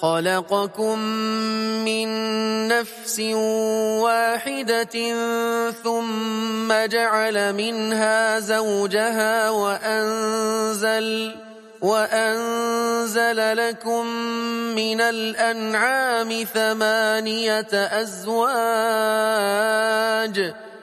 خلقكم من نفس واحدة ثم جعل منها زوجها وأنزل وأنزل لكم من الأنعام ثمانية أزواج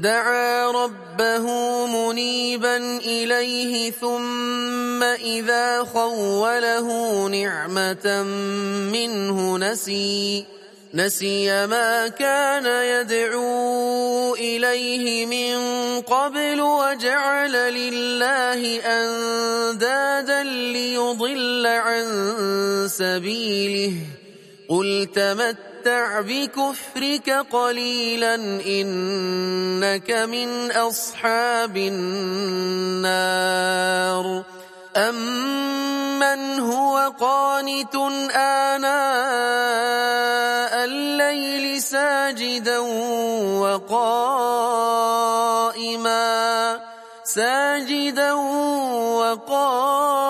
دعا ربه منيبا إليه ثم إذا خوله نعمة منه نسي نسي ما كان يدعو إليه من قبل وجعل لله أندادا ليضل عن سبيله. قل تمت تمتع بكفرك قليلا إنك من أصحاب النار أمن هو قانت آناء الليل ساجدا وقائما ساجدا وقائما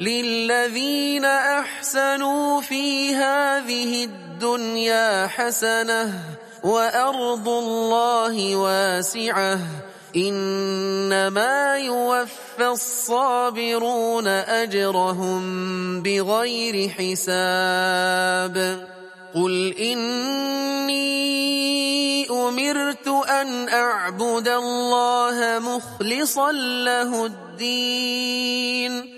للذين أحسنوا في هذه الدنيا حسنة وأرض الله واسعة إنما يوفى الصابرون أجرهم بغير حساب قل إني أمرت أن أعبد الله مخلصا له الدين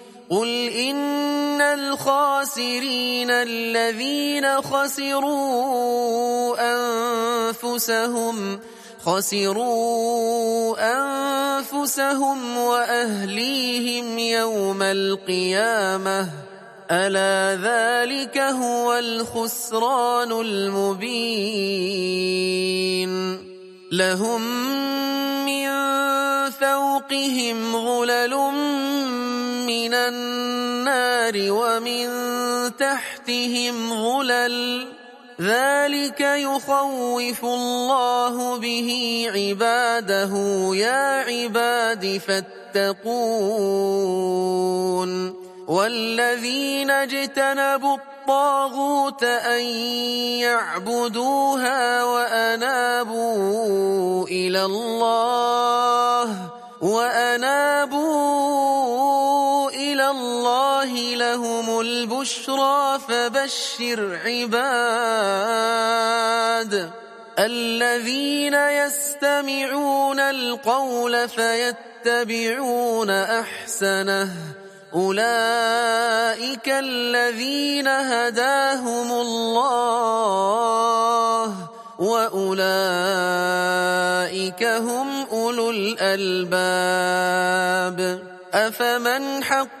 قل إن الخاسرين الذين خسروا أنفسهم خسروا أنفسهم وأهليهم يوم القيامة ألا ذلك هو الخسران المبين لهم من فوقهم غلل من النار ومن تحتهم غلل ذلك يخوف الله به عباده يا عباد فاتقون والذين اجتنبوا الطاغوت أن يعبدوها وأنابوا إلى الله وأنابوا الله لهم البشرى فبشر عباد الذين يستمعون القول فيتبعون أحسنه أولئك الذين هداهم الله وأولئك هم أولو الألباب أفمن حق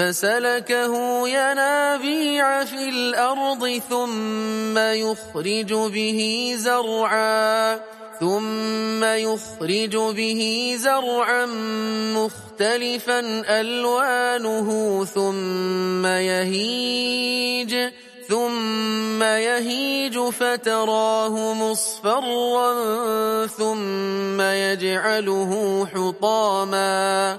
فسلكه ينابيع في الأرض ثم يخرج به زرعا ثم يخرج به زرعا مختلفا ألوانه ثم يهيج ثم يهيج فتراه مصفرا ثم يجعله حطاما.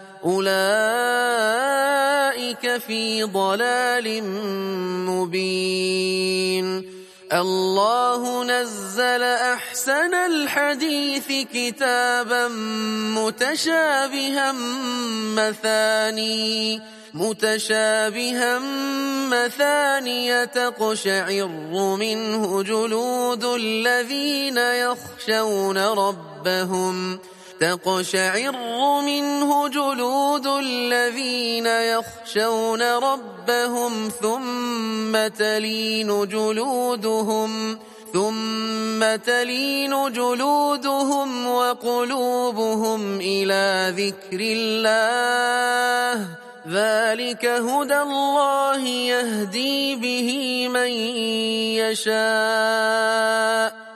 أولئك في ضلال مبين. الله نزل أحسن الحديث كتابا متشابها مثاني متشابها مثانية تقشعر منه جلود الذين يخشون ربهم. تقشعر منه جلود الذين يخشون ربهم ثم تلين جلودهم ثم تلين جلودهم وقلوبهم إلى ذكر الله. ذلك هدى الله يهدي به من يشاء.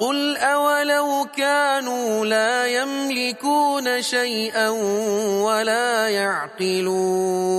قل أولو كانوا لا يملكون شيئا ولا يعقلون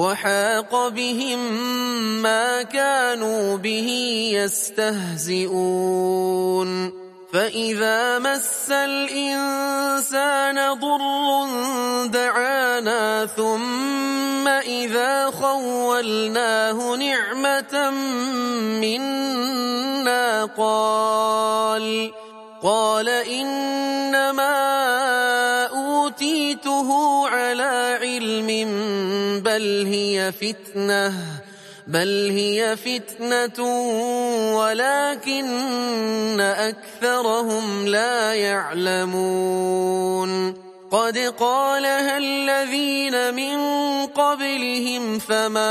وحاق بهم ما كانوا به يستهزئون. فإذا مس الإنسان ضر دعانا ثم إذا خولناه نعمة منا قال قال إنما أوتيته على بل هي فتنة بل هي فتنة ولكن أكثرهم لا يعلمون. قد قالها الذين من قبلهم فما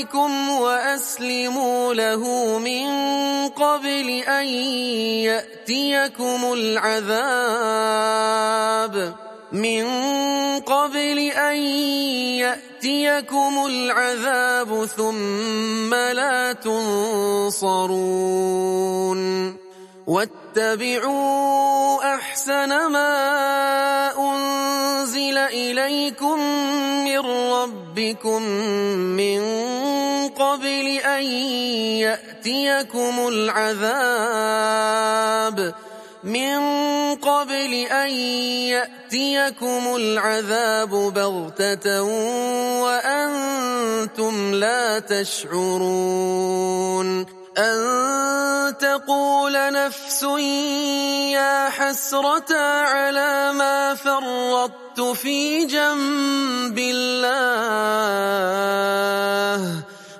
ربكم وأسلموا له من قبل أن يأتيكم العذاب. من قبل أن يأتيكم العذاب ثم لا تنصرون. واتبعوا أحسن ما أنزل إليكم من ربكم من قبل أن يأتيكم العذاب. من قبل أن يأتيكم العذاب بغتة وأنتم لا تشعرون. أن تقول نفس يا حسرة على ما فرطت في جنب الله.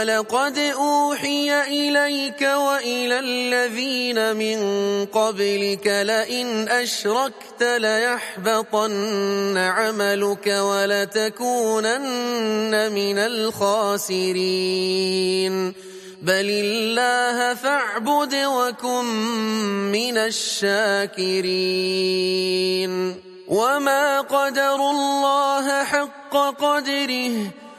ولقد أوحي إليك وإلى الذين من قبلك لئن أشركت ليحبطن عملك ولتكونن من الخاسرين. بل الله فاعبد وكن من الشاكرين. وما قدروا الله حق قدره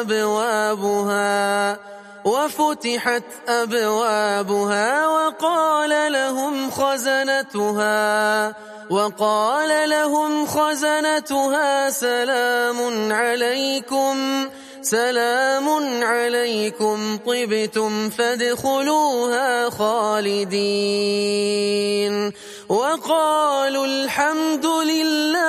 أبوابها وفتحت أبوابها وقال لهم خزنتها وقال لهم خزنتها سلام عليكم سلام عليكم طبتم فادخلوها خالدين. وقالوا الحمد لله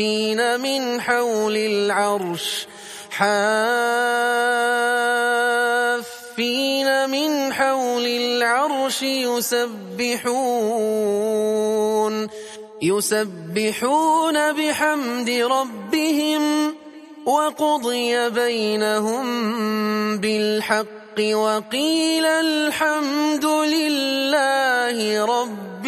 حافين من حول العرش حافين من حول العرش يسبحون يسبحون بحمد ربهم وقضي بينهم بالحق وقيل الحمد لله رب